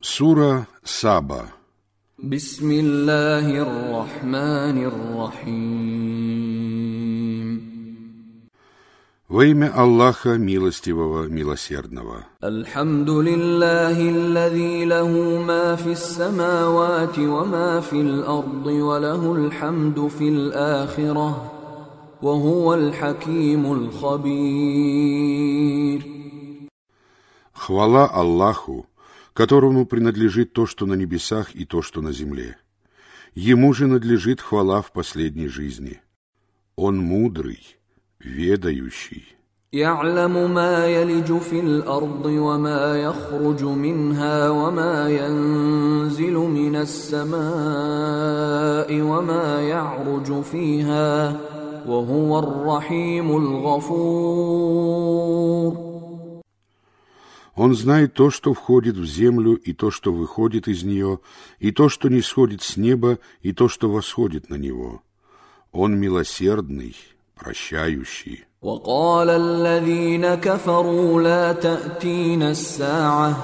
Сура Саба بسم الله الرحمن الرحيم Во имя Аллаха Милостивого, Милосердного. الحمد لله الذي له ما في السماوات وما في الأرض وله الحمد في الآخرة وهو الحكيم الخبير Хвала Аллаху, которому принадлежит то, что на небесах и то, что на земле. Ему же надлежит хвала в последней жизни. Он мудрый, ведающий. يعلم ما يلج في الارض وما يخرج منها وما ينزل من السماء وما يعرج فيها وهو الرحيم الغفور Он знает то, что входит в землю, и то, что выходит из нее, и то, что не сходит с неба, и то, что восходит на него. Он милосердный, прощающий. وقال الذين كفروا لا تأتين الساعة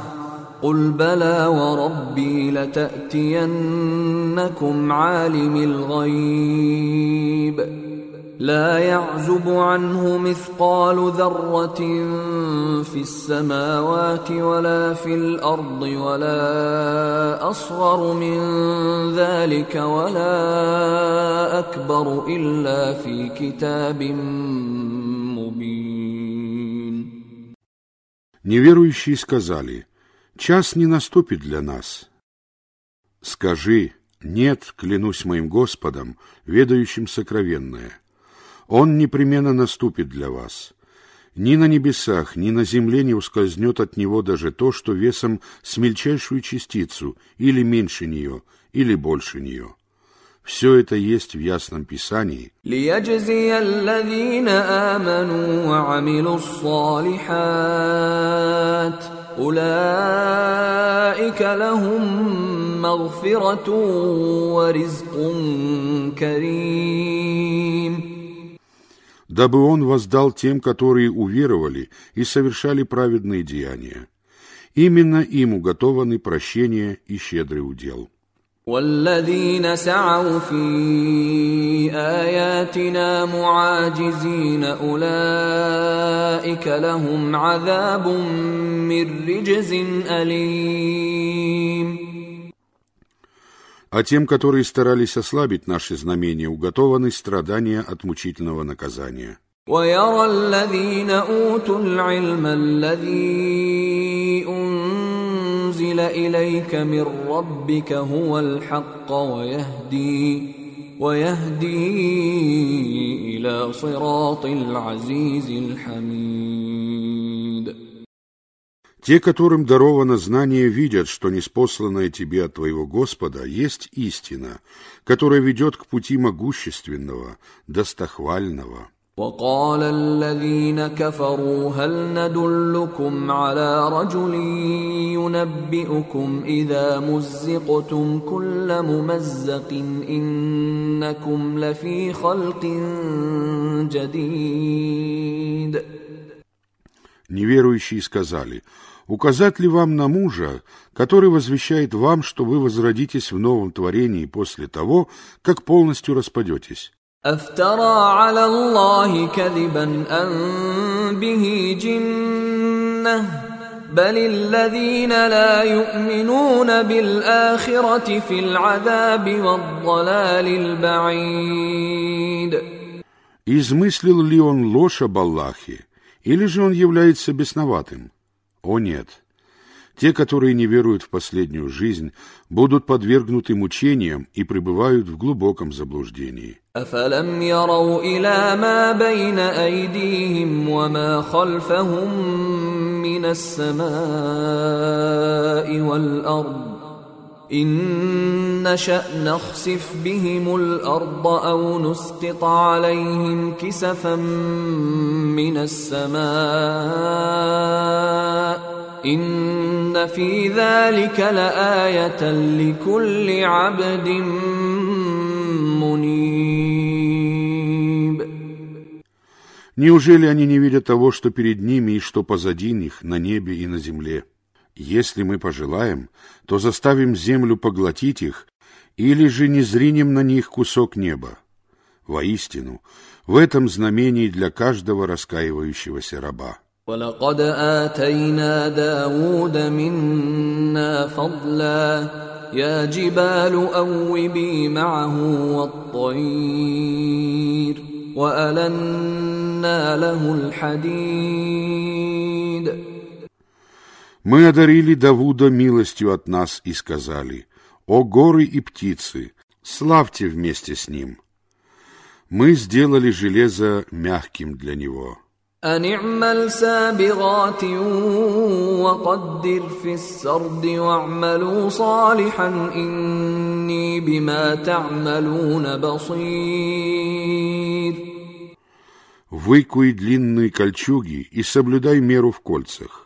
قل بلى وربي لتأتينكم عالم الغيب لا يعزب عنه مثقال ذرة في السماوات ولا في الأرض ولا أصغر من ذلك ولا أكبر إلا في كتاب مبين Неверующие сказали, «Час не наступит для нас». Скажи, «Нет, клянусь моим Господом, ведающим сокровенное». Он непременно наступит для вас. Ни на небесах, ни на земле не ускользнет от него даже то, что весом с мельчайшую частицу, или меньше нее, или больше нее. Все это есть в Ясном Писании. ليجزي الذين آمنوا وعملوا الصالحات أولئك لهم مغفرة ورزق كريم дабы он воздал тем, которые уверовали и совершали праведные деяния. Именно им уготованы прощение и щедрый удел. والذين سعوا في آياتنا معاجزين أولئك لهم عذاب من رجز أليم А тем, которые старались ослабить наши знамения, уготованы страдания от мучительного наказания. ويرى الذين أوتوا العلم الذي أنزل إليك من ربك هو الحق ويهدي ويهدي إلى صراط العزيز الحميد Те, которым даровано знание, видят, что неспосланное тебе от твоего Господа есть истина, которая ведет к пути могущественного, достохвального. وقال الذين كفروا هل ندلكم على رجل ينبئكم إذا مزقتم كل ممزق إنكم لفي خلق جديد Неверующие сказали, «Указать ли вам на мужа, который возвещает вам, что вы возродитесь в новом творении после того, как полностью распадетесь?» أفترى على الله كذبا أن به جنة بل الذين لا يؤمنون بالآخرة في العذاب والضلال البعيد Измыслил ли он ложь об Аллахе, или же он является бесноватым? О нет! Те, которые не веруют в последнюю жизнь, будут подвергнуты мучениям и пребывают в глубоком заблуждении. أفلم يروا إلى ما بين أيديهم وما خلفهم من السماء والأرض إن نشأ نخسف بهم الأرض أو نسقط عليهم كسفا من السماء إن في ذلك لآية لكل عبد منيب Неужели они не видят того, что перед ними и что позади них, на небе и на земле? Если мы пожелаем, то заставим землю поглотить их, или же не зринем на них кусок неба. Воистину, в этом знамении для каждого раскаивающегося раба. ولقد آتينا داود منا فضلا يا جبال أوبي معه والطير وألنا له الحديد Мы одарили Давуда милостью от нас и сказали, «О горы и птицы, славьте вместе с ним». Мы сделали железо мягким для него. أن اعمل سابغات وقدر في السرد واعملوا صالحا إني بما تعملون بصير Выкуй длинные кольчуги и соблюдай меру в кольцах.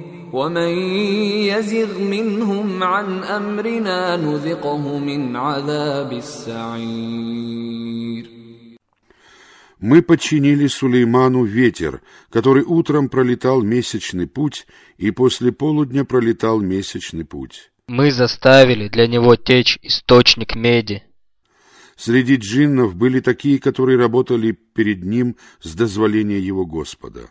ومن يزغ منهم عن أمرنا نذقه من عذاب السعير Мы подчинили Сулейману ветер, который утром пролетал месячный путь и после полудня пролетал месячный путь. Мы заставили для него течь источник меди. Среди джиннов были такие, которые работали перед ним с дозволения его Господа.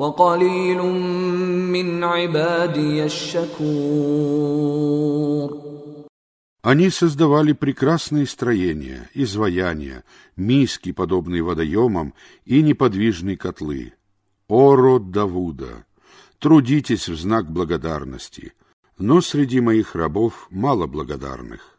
وقليل من عبادي الشكور Они создавали прекрасные строения, изваяния, миски, подобные водоемам, и неподвижные котлы. О, род Давуда! Трудитесь в знак благодарности, но среди моих рабов мало благодарных.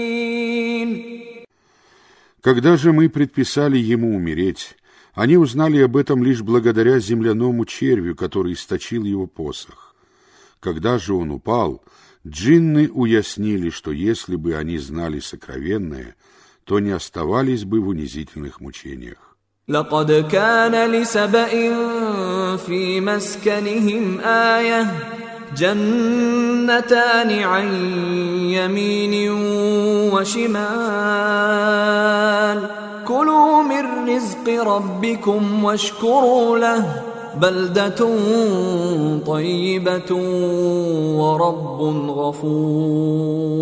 Когда же мы предписали ему умереть, они узнали об этом лишь благодаря земляному червю, который источил его посох. Когда же он упал, джинны уяснили, что если бы они знали сокровенное, то не оставались бы в унизительных мучениях. لقد كان لسبإ في مسكنهم آية جنتان عن يمين وشمال كلوا من رزق ربكم واشكروا له بلدة طيبة ورب غفور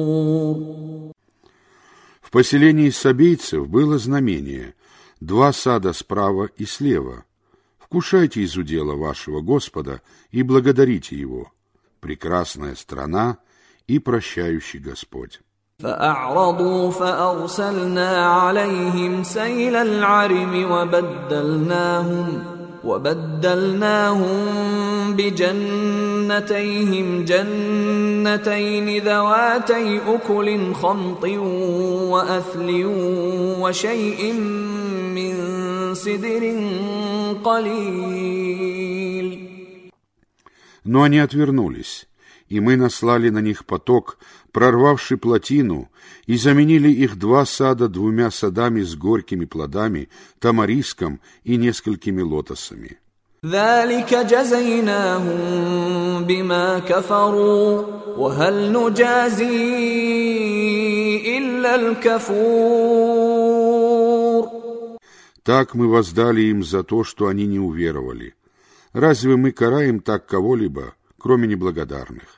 В поселении сабейцев было знамение – два сада справа и слева. Вкушайте из удела вашего Господа и благодарите Его. Прекрасная страна и прощающий Господь. فأعرضوا فأرسلنا عليهم سيل العرم وبدلناهم وبدلناهم بجنتيهم جنتين ذواتي أكل خمط وأثل وشيء من سدر قليل Но они отвернулись, и мы наслали на них поток, прорвавший плотину, и заменили их два сада двумя садами с горькими плодами, тамариском и несколькими лотосами. ذلك جزيناهم بما كفروا وهل نجازي إلا الكفور Так мы воздали им за то, что они не уверовали. Разве мы караем так кого-либо, кроме неблагодарных?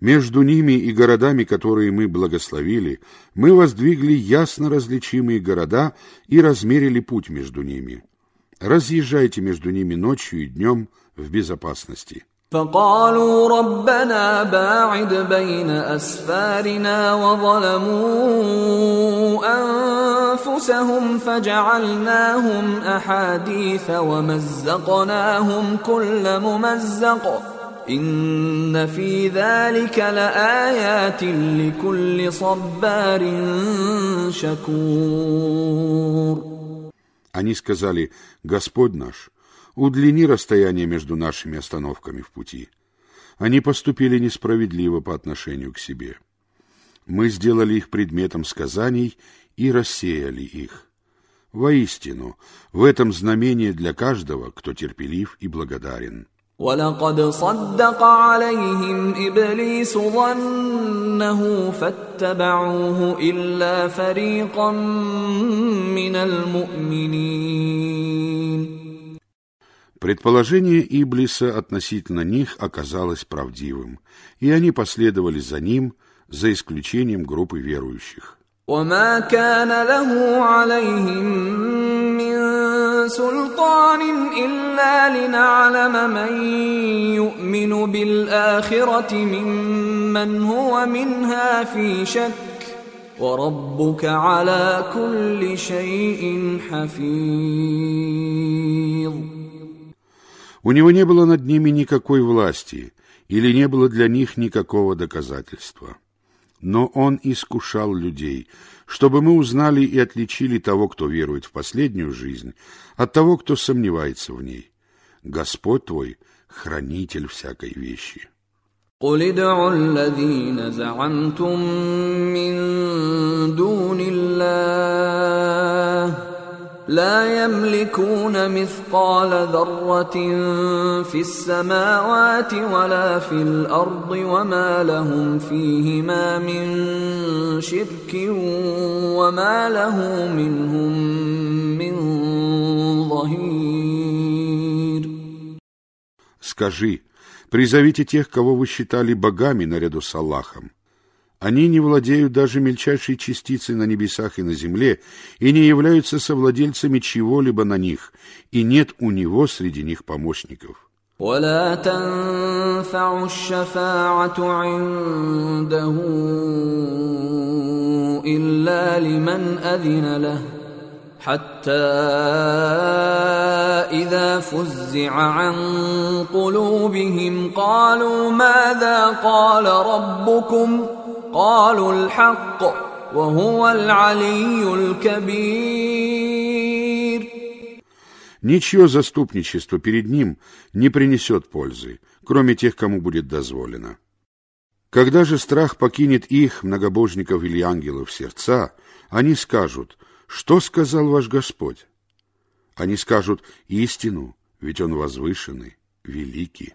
Между ними и городами, которые мы благословили, мы воздвигли ясно различимые города и размерили путь между ними. Разъезжайте между ними ночью и днем в безопасности. فقالوا ربنا باعد بين أسفارنا وظلموا أنفسهم فجعلناهم أحاديث ومزقناهم كل ممزق они сказали, «Господь наш, удлини расстояние между нашими остановками в пути. Они поступили несправедливо по отношению к себе. Мы сделали их предметом сказаний и рассеяли их. Воистину, в этом знамение для каждого, кто терпелив и благодарен. ولقد صدق عليهم ابليس ظنه فاتبعوه الا فريقا من المؤمنين Предположение Иблиса относительно них оказалось правдивым, и они последовали за ним, за исключением группы верующих. وما كان له عليهم من سلطان إلا لنعلم من يؤمن بالآخرة ممن هو منها في شك وربك على كل شيء حفيظ У него не было над ними никакой власти, или не было для них никакого доказательства. Но он искушал людей, чтобы мы узнали и отличили того, кто верует в последнюю жизнь, от того, кто сомневается в ней. Господь твой — хранитель всякой вещи. قل ادعوا الذين زعمتم من لا يملكون مثقال ذره في السماوات ولا في الارض وما لهم فيهما من شرك وما له منهم من ظهير Скажи, призовите тех, кого вы считали богами наряду с Аллахом. Они не владеют даже мельчайшей частицей на небесах и на земле и не являются совладельцами чего-либо на них, и нет у него среди них помощников. ولا تنفع الشفاعة عنده إلا لمن أذن له حتى إذا فزع عن قلوبهم قالوا ماذا قال ربكم قالوا الحق وهو العلي الكبير Ничье заступничество перед ним не принесет пользы, кроме тех, кому будет дозволено. Когда же страх покинет их, многобожников или ангелов, сердца, они скажут, что сказал ваш Господь? Они скажут истину, ведь Он возвышенный, великий.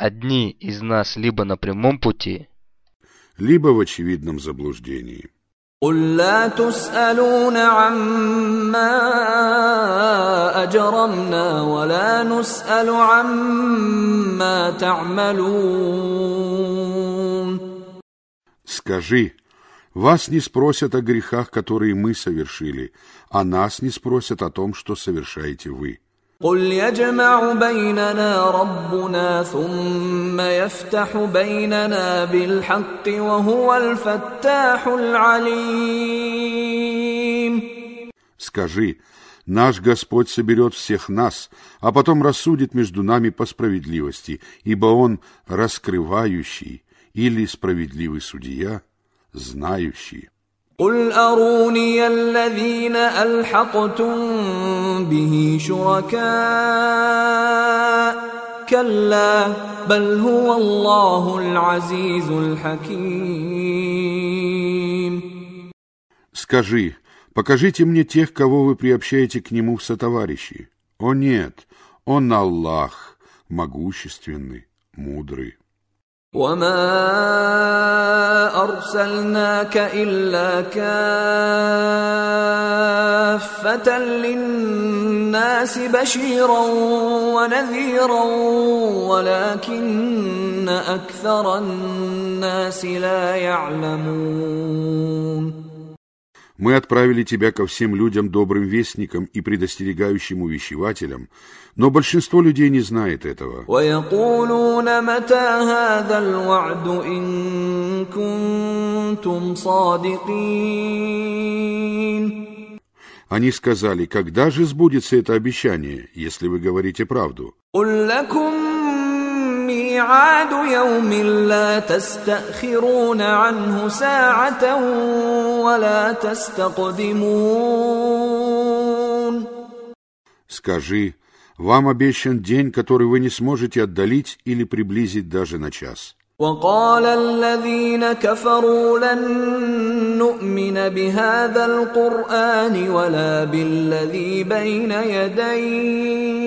одни из нас либо на прямом пути, либо в очевидном заблуждении. قل لا تسألون عما أجرمنا ولا نسأل عما تعملون Скажи, вас не спросят о грехах, которые мы совершили, а нас не спросят о том, что совершаете вы. قل يجمع بيننا ربنا ثم يفتح بيننا بالحق وهو الفتاح العليم Скажи, наш Господь соберет всех нас, а потом рассудит между нами по справедливости, ибо Он раскрывающий или справедливый судья, знающий. قل أروني الذين ألحقتم به شركاء كلا بل هو الله العزيز الحكيم Скажи, покажите мне тех, кого вы приобщаете к Нему в сотоварищи. О нет, Он Аллах, могущественный, мудрый. وما ارسلناك الا كافه للناس بشيرا ونذيرا ولكن أكثر الناس لا يعلمون Мы отправили тебя ко всем людям добрым вестникам и предостерегающим увещевателям, но большинство людей не знает этого. Они сказали, когда же сбудется это обещание, если вы говорите правду? قل لكم ميعاد يوم لا تستأخرون عنه ساعة ولا تستقدمون Скажи, вам обещан день, который вы не сможете отдалить или приблизить даже на час. وقال الذين كفروا لن نؤمن بهذا القرآن ولا بالذي بين يديه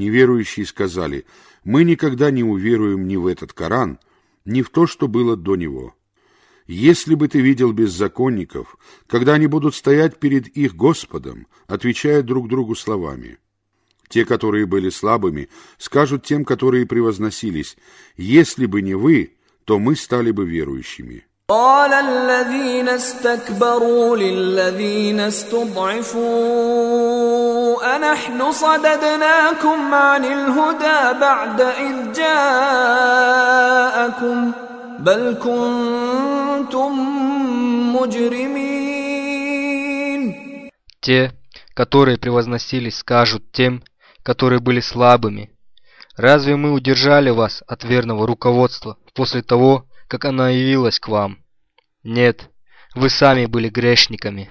Неверующие сказали, мы никогда не уверуем ни в этот Коран, ни в то, что было до него. Если бы ты видел беззаконников, когда они будут стоять перед их Господом, отвечая друг другу словами. Те, которые были слабыми, скажут тем, которые превозносились, если бы не вы, то мы стали бы верующими. قال الذين استكبروا للذين استضعفوا أنحن صددناكم عن الهدى بعد إذ جاءكم بل كنتم مجرمين Те, которые превозносились, скажут тем, которые были слабыми. Разве мы удержали вас от верного руководства после того, как оно явилось к вам? Нет, вы сами были грешниками.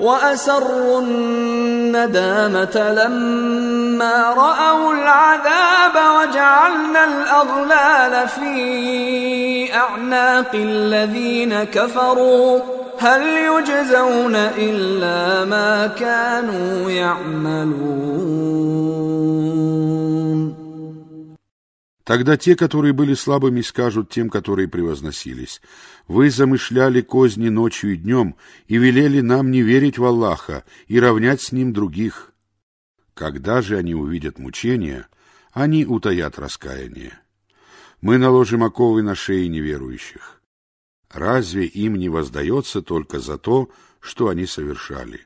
وأسروا الندامة لما رأوا العذاب وجعلنا الأغلال في أعناق الذين كفروا هل يجزون إلا ما كانوا يعملون Тогда те, которые были слабыми, скажут тем, которые превозносились, «Вы замышляли козни ночью и днем и велели нам не верить в Аллаха и равнять с Ним других». Когда же они увидят мучения, они утаят раскаяние. Мы наложим оковы на шеи неверующих. Разве им не воздается только за то, что они совершали?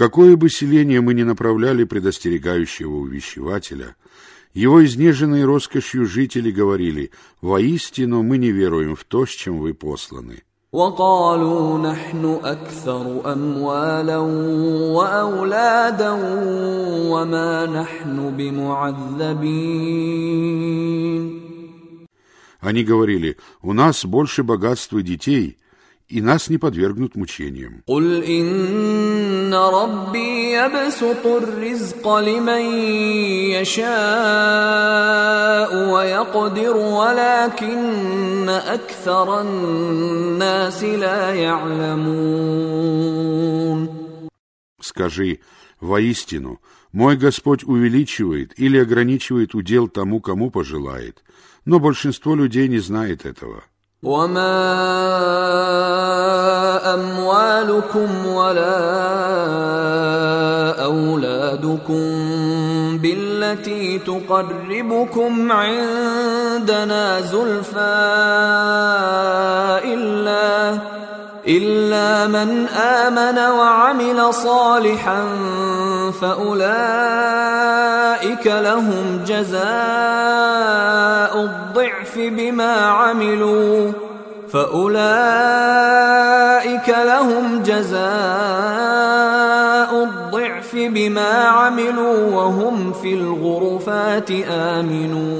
какое бы селение мы ни направляли предостерегающего увещевателя, его изнеженные роскошью жители говорили, «Воистину мы не веруем в то, с чем вы посланы». وقالوا نحن أكثر أموالا وأولادا وما نحن بمعذبين Они говорили, у нас больше богатства и детей, и нас не подвергнут мучениям. Скажи, воистину, мой Господь увеличивает или ограничивает удел тому, кому пожелает, но большинство людей не знает этого. وما اموالكم ولا اولادكم بالتي تقربكم عندنا زلفى الا الا من امن وعمل صالحا فاولئك لهم جزاء الضعف بما عملوا فاولئك لهم جزاء الضعف بما عملوا وهم في الغرفات امنون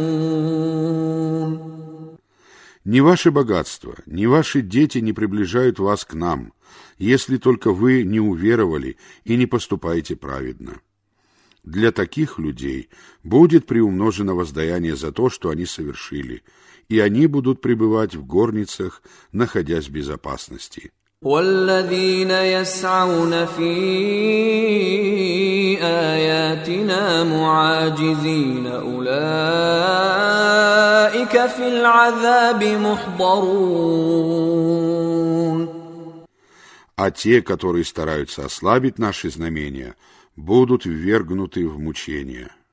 Ни ваше богатство, ни ваши дети не приближают вас к нам, если только вы не уверовали и не поступаете праведно. Для таких людей будет приумножено воздаяние за то, что они совершили, и они будут пребывать в горницах, находясь в безопасности. والذين يسعون في آياتنا معاجزين أولئك في العذاب محضرون А те, которые стараются ослабить наши знамения, будут ввергнуты в мучения.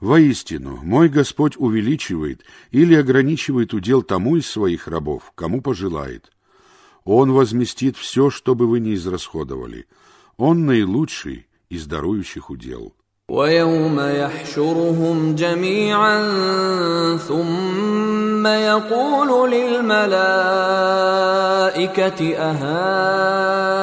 воистину, мой Господь увеличивает или ограничивает удел тому из своих рабов, кому пожелает. Он возместит все, что бы вы не израсходовали. Он наилучший из дарующих удел. ويوم يحشرهم جميعا ثم يقول للملائكة أهؤلاء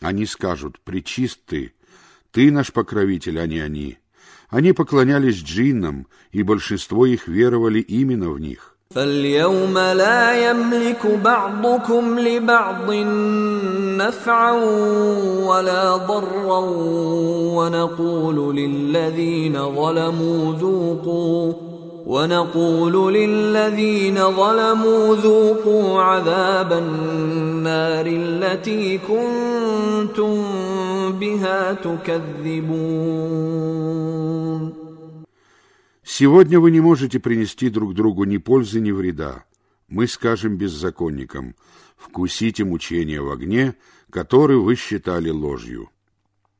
Они скажут, «Пречист ты, ты наш покровитель, а не они». Они поклонялись джиннам, и большинство их веровали именно в них. فاليوم لا يملك بعضكم لبعض نفعا ولا ضرا ونقول للذين ظلموا ذوقوا ونقول للذين ظلموا ذوقوا عذاب النار التي كنتم بها تكذبون Сегодня вы не можете принести друг другу ни пользы, ни вреда. Мы скажем беззаконникам, вкусите мучения в огне, который вы считали ложью.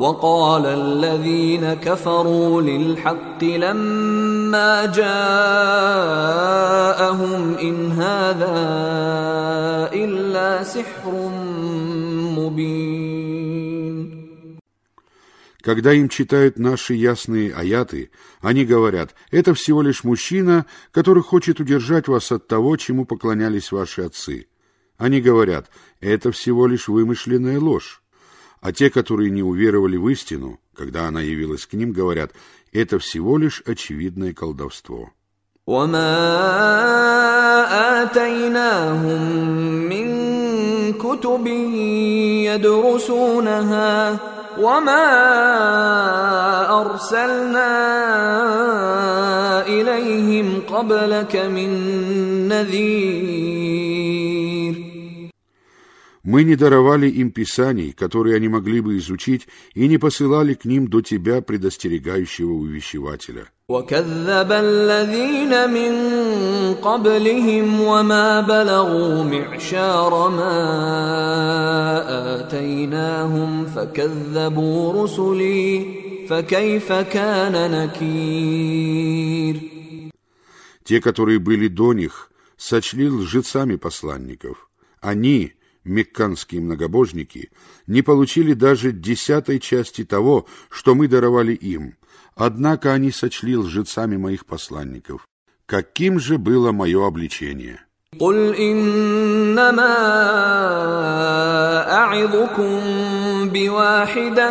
وقال الذين كفروا للحق لما جاءهم إن هذا إلا سحر مبين Когда им читают наши ясные аяты, они говорят, это всего лишь мужчина, который хочет удержать вас от того, чему поклонялись ваши отцы. Они говорят, это всего лишь вымышленная ложь. А те, которые не уверовали в истину, когда она явилась к ним, говорят, это всего лишь очевидное колдовство. وما آتيناهم من كتب يدرسونها وما أرسلنا إليهم قبلك من نذير мы не даровали им писаний, которые они могли бы изучить, и не посылали к ним до тебя предостерегающего увещевателя. Те, которые были до них, сочли лжецами посланников. Они, мекканские многобожники, не получили даже десятой части того, что мы даровали им. Однако они сочли лжецами моих посланников. Каким же было мое обличение? قل إنما أعظكم بواحدة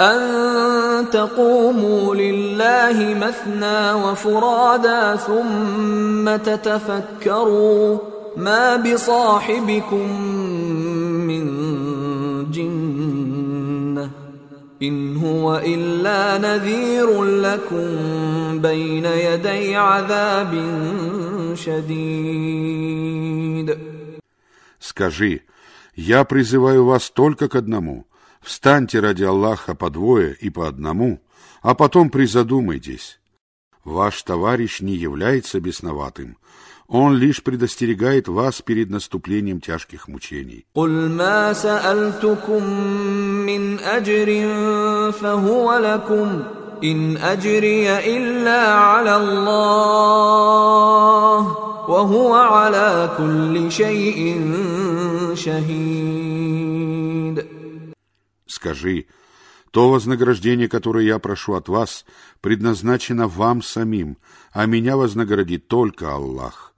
أن تقوموا لله مثنى وفرادا ثم تتفكروا ما بصاحبكم من جنة إن هو إلا نذير لكم بين يدي عذاب شديد Скажи, я призываю вас только к одному. Встаньте ради Аллаха по двое и по одному, а потом призадумайтесь. Ваш товарищ не является бесноватым. Он лишь предостерегает вас перед наступлением тяжких мучений. قل ما سألتكم من أجر فهو لكم إن أجري إلا على الله وهو على كل شيء شهيد Скажи, то вознаграждение, которое я прошу от вас, предназначено вам самим, а меня вознаградит только Аллах.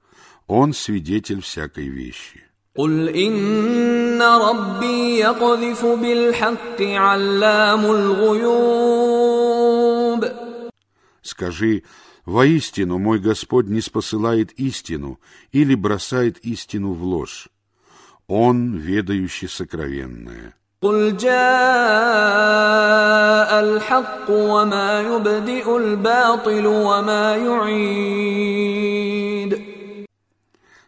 Он свидетель всякой вещи. قل إن ربي يقذف بالحق علام الغيوب Скажи, воистину мой Господь не спосылает истину или бросает истину в ложь. Он, ведающий сокровенное. قل جاء الحق وما يبدئ الباطل وما يعيد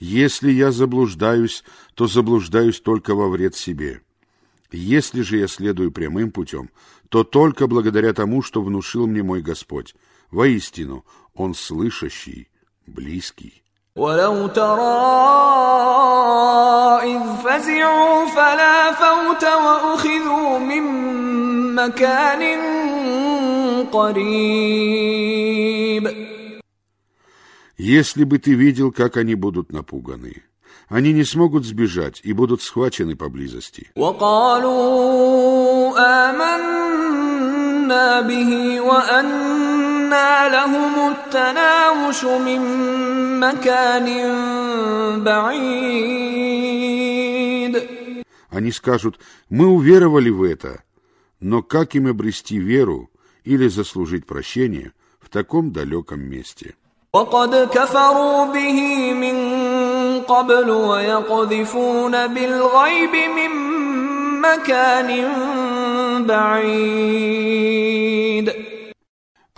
если я заблуждаюсь, то заблуждаюсь только во вред себе. Если же я следую прямым путем, то только благодаря тому, что внушил мне мой Господь. Воистину, Он слышащий, близкий. ولو ترى إذ فزعوا فلا فوت وأخذوا من مكان قريب Если бы ты видел, как они будут напуганы, они не смогут сбежать и будут схвачены поблизости. وقالوا آمنا به وأنا لهم التناوش من مكان بعيد Они скажут, мы уверовали в это, но как им обрести веру или заслужить прощение в таком далеком месте? وقد كفروا به من قبل ويقذفون بالغيب من مكان بعيد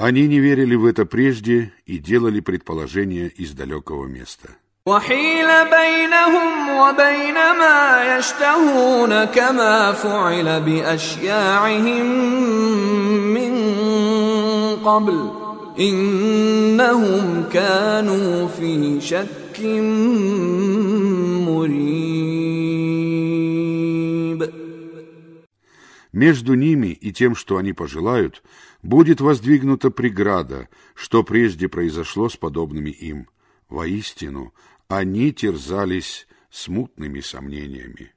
Они не верили в это прежде и делали предположения из далекого места. وحيل بينهم وبين ما يشتهون كما فعل بأشياعهم من قبل إنهم كانوا في شك مريب Между ними и тем, что они пожелают, будет воздвигнута преграда, что прежде произошло с подобными им. Воистину, они терзались смутными сомнениями.